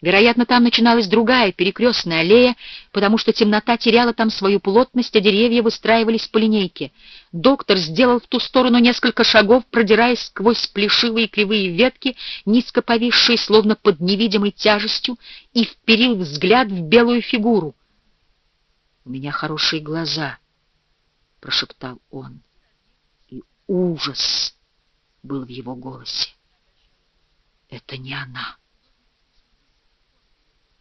Вероятно, там начиналась другая перекрестная аллея, потому что темнота теряла там свою плотность, а деревья выстраивались по линейке. Доктор сделал в ту сторону несколько шагов, продираясь сквозь плешивые кривые ветки, низко повисшие, словно под невидимой тяжестью, и вперил взгляд в белую фигуру. «У меня хорошие глаза», — прошептал он, и ужас был в его голосе. «Это не она».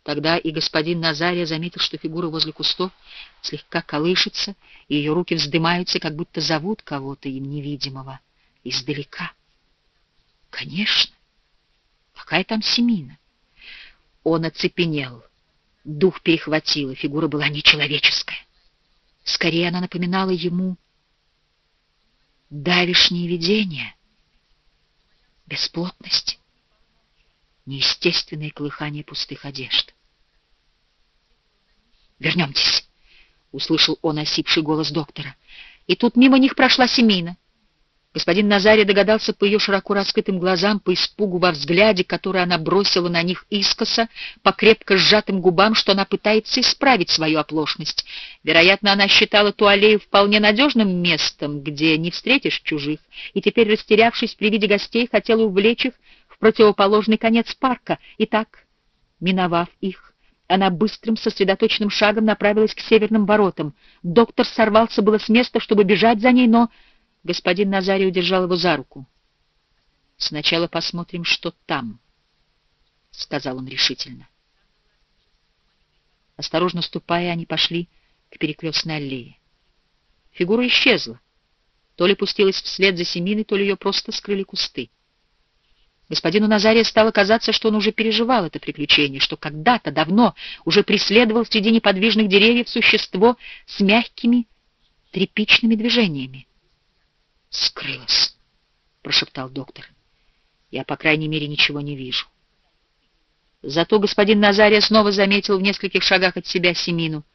Тогда и господин Назария заметил, что фигура возле кустов слегка колышется, и ее руки вздымаются, как будто зовут кого-то им невидимого издалека. Конечно, какая там Семина? Он оцепенел, дух перехватило, фигура была нечеловеческая. Скорее она напоминала ему давишнее видение, бесплотность, неестественное колыхание пустых одежд. «Вернемтесь!» — услышал он осипший голос доктора. И тут мимо них прошла Семина. Господин Назарий догадался по ее широко раскрытым глазам, по испугу во взгляде, который она бросила на них искоса, по крепко сжатым губам, что она пытается исправить свою оплошность. Вероятно, она считала ту аллею вполне надежным местом, где не встретишь чужих, и теперь, растерявшись при виде гостей, хотела увлечь их в противоположный конец парка. И так, миновав их, она быстрым, сосредоточенным шагом направилась к северным воротам. Доктор сорвался было с места, чтобы бежать за ней, но господин Назарий удержал его за руку. «Сначала посмотрим, что там», — сказал он решительно. Осторожно ступая, они пошли к перекрестной аллее. Фигура исчезла. То ли пустилась вслед за Семиной, то ли ее просто скрыли кусты. Господину Назария стало казаться, что он уже переживал это приключение, что когда-то давно уже преследовал среди неподвижных деревьев существо с мягкими тряпичными движениями. «Скрылось», — прошептал доктор. «Я, по крайней мере, ничего не вижу». Зато господин Назария снова заметил в нескольких шагах от себя Семину.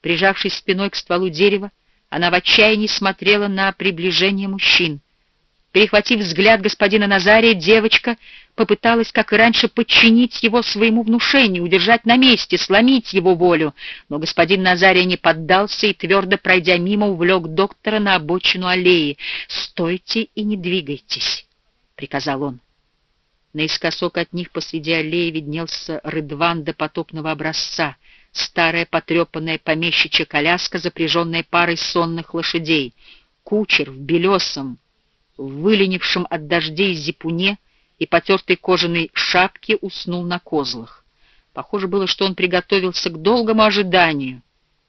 Прижавшись спиной к стволу дерева, она в отчаянии смотрела на приближение мужчин — Перехватив взгляд господина Назария, девочка попыталась, как и раньше, подчинить его своему внушению, удержать на месте, сломить его волю. Но господин Назария не поддался и, твердо пройдя мимо, увлек доктора на обочину аллеи. «Стойте и не двигайтесь», — приказал он. Наискосок от них посреди аллеи виднелся рыдван до потопного образца, старая потрепанная помещичья коляска, запряженная парой сонных лошадей. Кучер в белесом, в выленившем от дождей зипуне и потертой кожаной шапке уснул на козлах. Похоже было, что он приготовился к долгому ожиданию.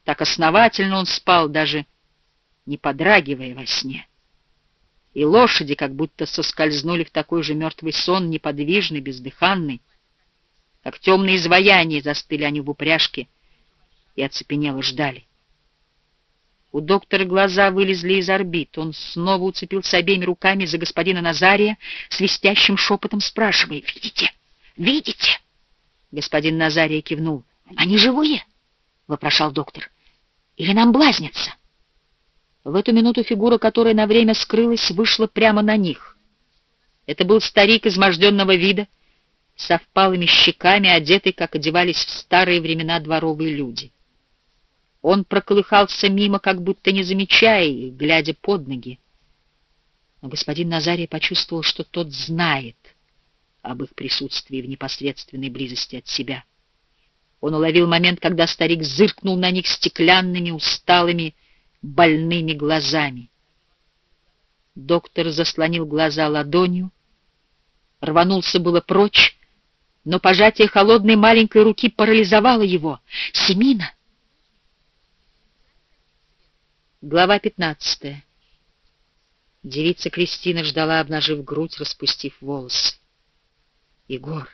Так основательно он спал, даже не подрагивая во сне. И лошади как будто соскользнули в такой же мертвый сон, неподвижный, бездыханный. Как темные изваяния застыли они в упряжке и оцепенело ждали. У доктора глаза вылезли из орбит. Он снова уцепился обеими руками за господина Назария, свистящим шепотом спрашивая, «Видите? Видите?» Господин Назария кивнул. «Они живые?» — вопрошал доктор. «Или нам блазнятся?» В эту минуту фигура, которая на время скрылась, вышла прямо на них. Это был старик изможденного вида, со впалыми щеками, одетый, как одевались в старые времена дворовые люди. Он проколыхался мимо, как будто не замечая их, глядя под ноги. Но господин Назарий почувствовал, что тот знает об их присутствии в непосредственной близости от себя. Он уловил момент, когда старик зыркнул на них стеклянными, усталыми, больными глазами. Доктор заслонил глаза ладонью, рванулся было прочь, но пожатие холодной маленькой руки парализовало его. «Семина!» Глава 15. Девица Кристина ждала, обнажив грудь, распустив волосы. «Егор,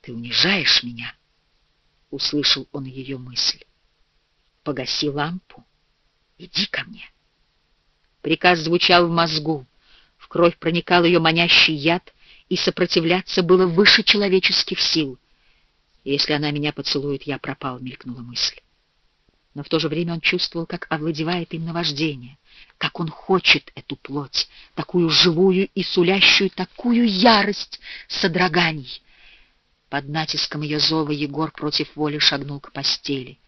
ты унижаешь меня?» — услышал он ее мысль. «Погаси лампу. Иди ко мне». Приказ звучал в мозгу. В кровь проникал ее манящий яд, и сопротивляться было выше человеческих сил. «Если она меня поцелует, я пропал», — мелькнула мысль но в то же время он чувствовал, как овладевает им наваждение, как он хочет эту плоть, такую живую и сулящую такую ярость содроганий. Под натиском ее зова Егор против воли шагнул к постели.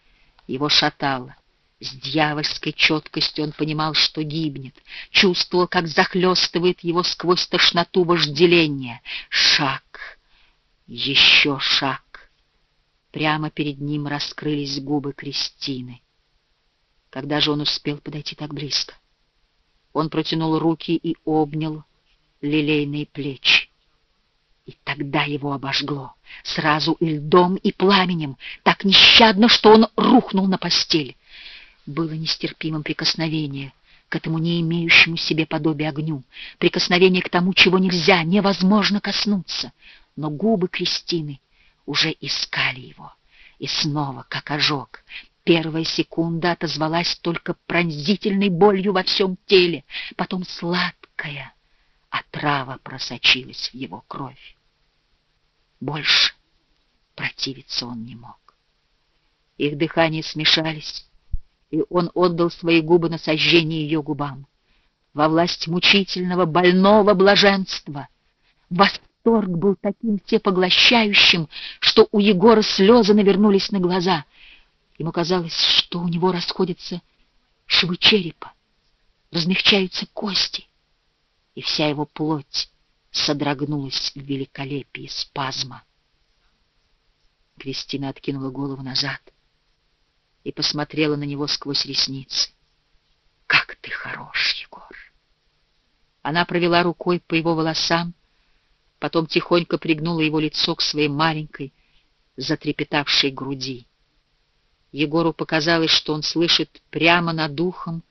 Его шатало. С дьявольской четкостью он понимал, что гибнет, чувствовал, как захлестывает его сквозь тошноту вожделения. Шаг, еще шаг. Прямо перед ним раскрылись губы Кристины. Когда же он успел подойти так близко? Он протянул руки и обнял лилейные плечи. И тогда его обожгло, сразу и льдом, и пламенем, так нещадно, что он рухнул на постель. Было нестерпимым прикосновение к этому не имеющему себе подобия огню, прикосновение к тому, чего нельзя, невозможно коснуться. Но губы Кристины уже искали его. И снова, как ожог, первая секунда отозвалась только пронзительной болью во всем теле, потом сладкая, отрава просочилась в его кровь. Больше противиться он не мог. Их дыхания смешались, и он отдал свои губы на сожжение ее губам. Во власть мучительного, больного блаженства. Восторг был таким всепоглощающим, что у Егора слезы навернулись на глаза. Ему казалось, что у него расходятся швы черепа, размягчаются кости, и вся его плоть содрогнулась в великолепии спазма. Кристина откинула голову назад и посмотрела на него сквозь ресницы. «Как ты хорош, Егор!» Она провела рукой по его волосам, потом тихонько пригнула его лицо к своей маленькой, затрепетавшей груди. Егору показалось, что он слышит прямо над ухом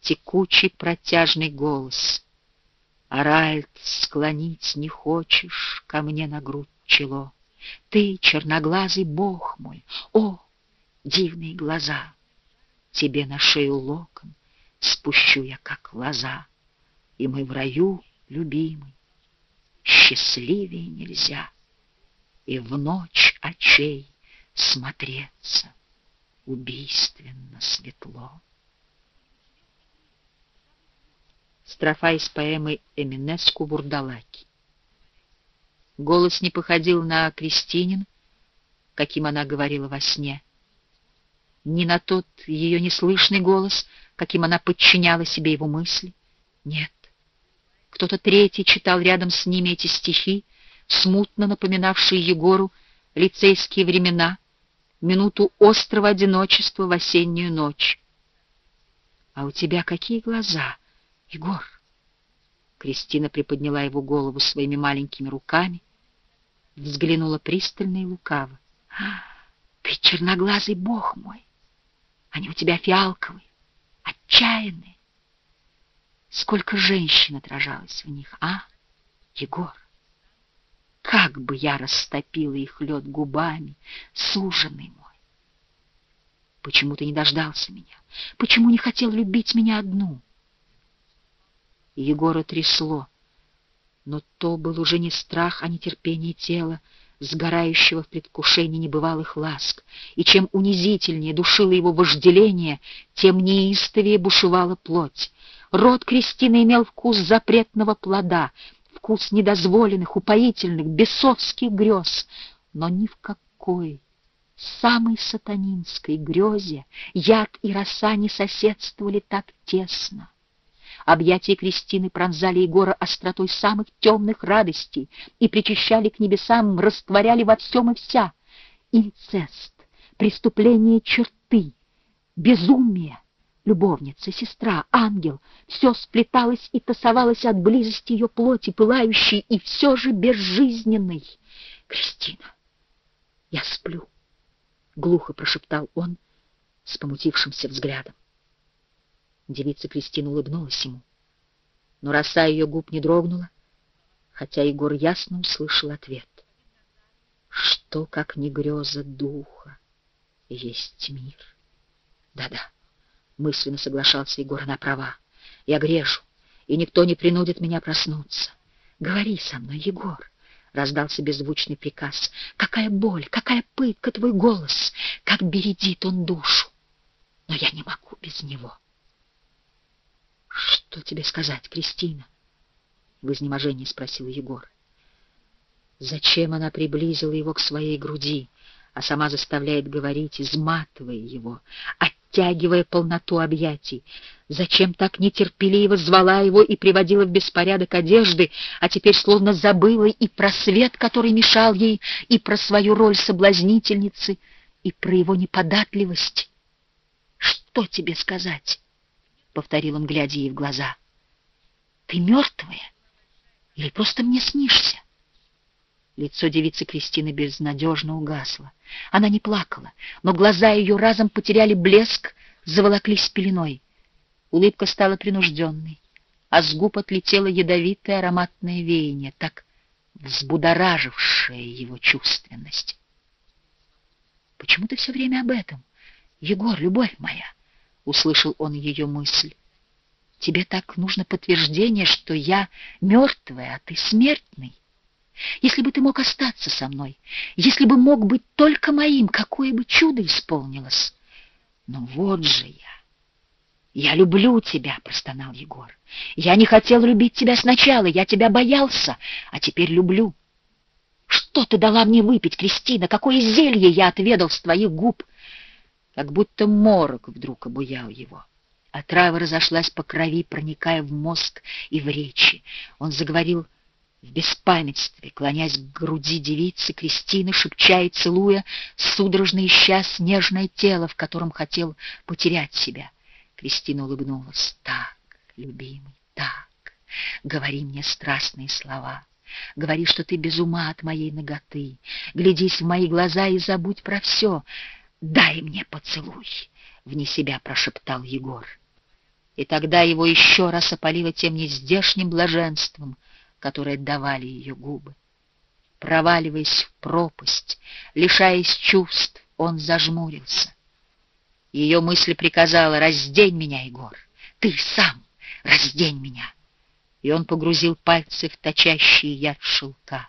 текучий протяжный голос — Аральд, склонить не хочешь ко мне на грудь чело. Ты, черноглазый бог мой, о, дивные глаза! Тебе на шею локон спущу я, как лоза, И мы в раю, любимый, счастливее нельзя, И в ночь очей смотреться убийственно светло. Строфа из поэмы Эминеску «Бурдалаки». Голос не походил на Кристинин, каким она говорила во сне, ни на тот ее неслышный голос, каким она подчиняла себе его мысли. Нет. Кто-то третий читал рядом с ними эти стихи, смутно напоминавшие Егору лицейские времена, минуту острого одиночества в осеннюю ночь. А у тебя какие глаза! Егор! Кристина приподняла его голову своими маленькими руками, взглянула пристально и лукаво. «А, ты черноглазый бог мой! Они у тебя фиалковые, отчаянные! Сколько женщин отражалось в них, а, Егор? Как бы я растопила их лед губами, суженный мой! Почему ты не дождался меня? Почему не хотел любить меня одну?» Егора трясло. Но то был уже не страх, а нетерпение тела, сгорающего в предвкушении небывалых ласк, и чем унизительнее душило его вожделение, тем неистовее бушевала плоть. Рот Кристины имел вкус запретного плода, вкус недозволенных, упоительных, бесовских грез, но ни в какой самой сатанинской грезе яд и роса не соседствовали так тесно. Объятия Кристины пронзали Егора остротой самых темных радостей и причащали к небесам, растворяли во всем и вся. Инцест, преступление черты, безумие, любовница, сестра, ангел — все сплеталось и тасовалось от близости ее плоти, пылающей и все же безжизненной. «Кристина, я сплю», — глухо прошептал он с помутившимся взглядом. Девица Кристина улыбнулась ему. Но роса ее губ не дрогнула, хотя Егор ясно услышал ответ. Что, как не греза духа, есть мир? Да-да, мысленно соглашался Егор, она права. Я грешу, и никто не принудит меня проснуться. Говори со мной, Егор. Раздался беззвучный приказ. Какая боль, какая пытка твой голос, как бередит он душу. Но я не могу без него. «Что тебе сказать, Кристина?» — в изнеможении спросил Егор. Зачем она приблизила его к своей груди, а сама заставляет говорить, изматывая его, оттягивая полноту объятий? Зачем так нетерпеливо звала его и приводила в беспорядок одежды, а теперь словно забыла и про свет, который мешал ей, и про свою роль соблазнительницы, и про его неподатливость? «Что тебе сказать?» — повторил он, глядя ей в глаза. «Ты мертвая? Или просто мне снишься?» Лицо девицы Кристины безнадежно угасло. Она не плакала, но глаза ее разом потеряли блеск, заволоклись пеленой. Улыбка стала принужденной, а с губ отлетело ядовитое ароматное веяние, так взбудоражившее его чувственность. «Почему ты все время об этом? Егор, любовь моя!» — услышал он ее мысль. «Тебе так нужно подтверждение, что я мертвая, а ты смертный. Если бы ты мог остаться со мной, если бы мог быть только моим, какое бы чудо исполнилось! Но вот же я!» «Я люблю тебя», — простонал Егор. «Я не хотел любить тебя сначала, я тебя боялся, а теперь люблю». «Что ты дала мне выпить, Кристина? Какое зелье я отведал с твоих губ? как будто морок вдруг обуял его. А трава разошлась по крови, проникая в мозг и в речи. Он заговорил в беспамятстве, клонясь к груди девицы Кристины, шепча и целуя, судорожно ища снежное тело, в котором хотел потерять себя. Кристина улыбнулась. «Так, любимый, так, говори мне страстные слова». Говори, что ты без ума от моей ноготы. Глядись в мои глаза и забудь про все. «Дай мне поцелуй!» — вне себя прошептал Егор. И тогда его еще раз опалило тем нездешним блаженством, которое давали ее губы. Проваливаясь в пропасть, лишаясь чувств, он зажмурился. Ее мысль приказала «Раздень меня, Егор! Ты сам раздень меня!» И он погрузил пальцы в точащие яд шелка.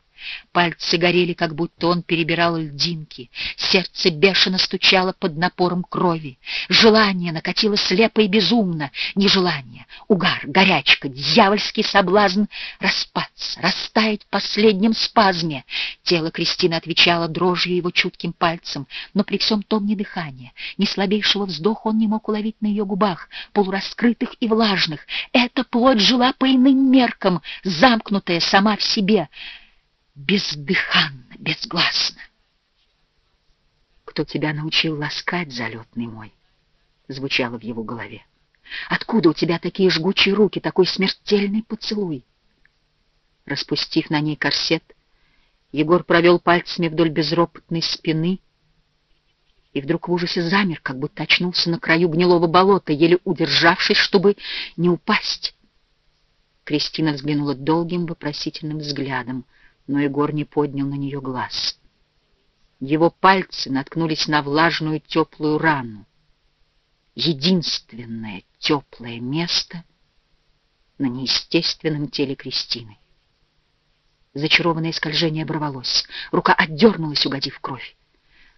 Пальцы горели, как будто он перебирал льдинки. Сердце бешено стучало под напором крови. Желание накатило слепо и безумно. Нежелание, угар, горячка, дьявольский соблазн распаться, растаять в последнем спазме. Тело Кристины отвечало дрожью его чутким пальцем, но при всем том ни дыхания, ни слабейшего вздоха он не мог уловить на ее губах, полураскрытых и влажных. Эта плоть жила по иным меркам, замкнутая сама в себе — бездыханно, безгласно. «Кто тебя научил ласкать, залетный мой?» — звучало в его голове. «Откуда у тебя такие жгучие руки, такой смертельный поцелуй?» Распустив на ней корсет, Егор провел пальцами вдоль безропотной спины и вдруг в ужасе замер, как будто очнулся на краю гнилого болота, еле удержавшись, чтобы не упасть. Кристина взглянула долгим вопросительным взглядом — но Егор не поднял на нее глаз. Его пальцы наткнулись на влажную теплую рану. Единственное теплое место на неестественном теле Кристины. Зачарованное скольжение оборвалось. Рука отдернулась, угодив кровь.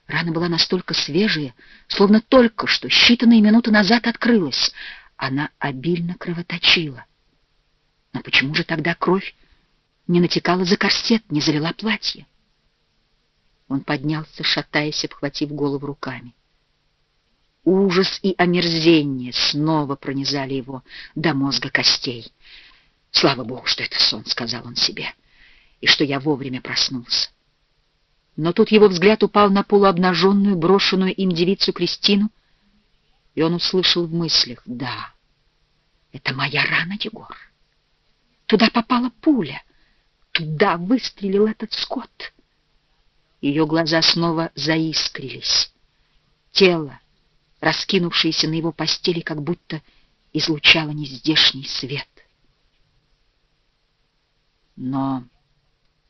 Рана была настолько свежая, словно только что, считанные минуты назад открылась. Она обильно кровоточила. Но почему же тогда кровь не натекала за корсет, не залила платье. Он поднялся, шатаясь, обхватив голову руками. Ужас и омерзение снова пронизали его до мозга костей. «Слава Богу, что это сон», — сказал он себе, — «и что я вовремя проснулся». Но тут его взгляд упал на полуобнаженную, брошенную им девицу Кристину, и он услышал в мыслях «Да, это моя рана, Егор. Туда попала пуля». Туда выстрелил этот скот. Ее глаза снова заискрились. Тело, раскинувшееся на его постели, как будто излучало нездешний свет. Но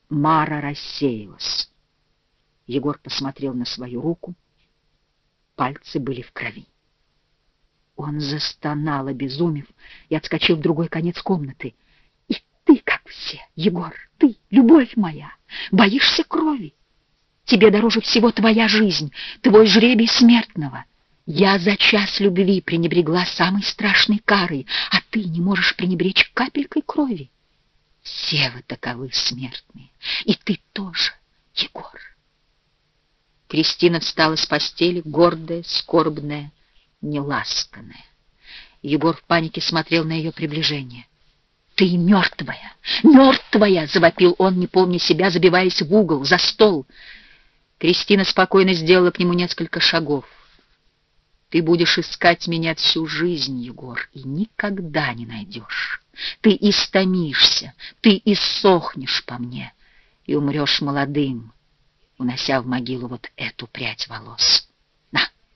Мара рассеялась. Егор посмотрел на свою руку. Пальцы были в крови. Он застонал, обезумев, и отскочил в другой конец комнаты. И ты, как все, Егор, ты, любовь моя, боишься крови. Тебе дороже всего твоя жизнь, твой жребий смертного. Я за час любви пренебрегла самой страшной карой, а ты не можешь пренебречь капелькой крови. Все вы таковы смертные, и ты тоже, Егор. Кристина встала с постели, гордая, скорбная, неласканная. Егор в панике смотрел на ее приближение. «Ты мертвая! Мертвая!» — завопил он, не помня себя, забиваясь в угол, за стол. Кристина спокойно сделала к нему несколько шагов. «Ты будешь искать меня всю жизнь, Егор, и никогда не найдешь. Ты истомишься, ты иссохнешь по мне и умрешь молодым, унося в могилу вот эту прядь волос».